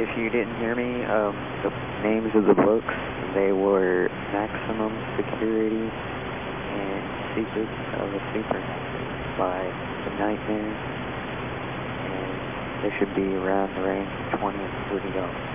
if you didn't hear me, um, the names of the books, they were Maximum Security and Secrets of a Super Hacker by The Knightmare. And they should be around the range of 20 and $30.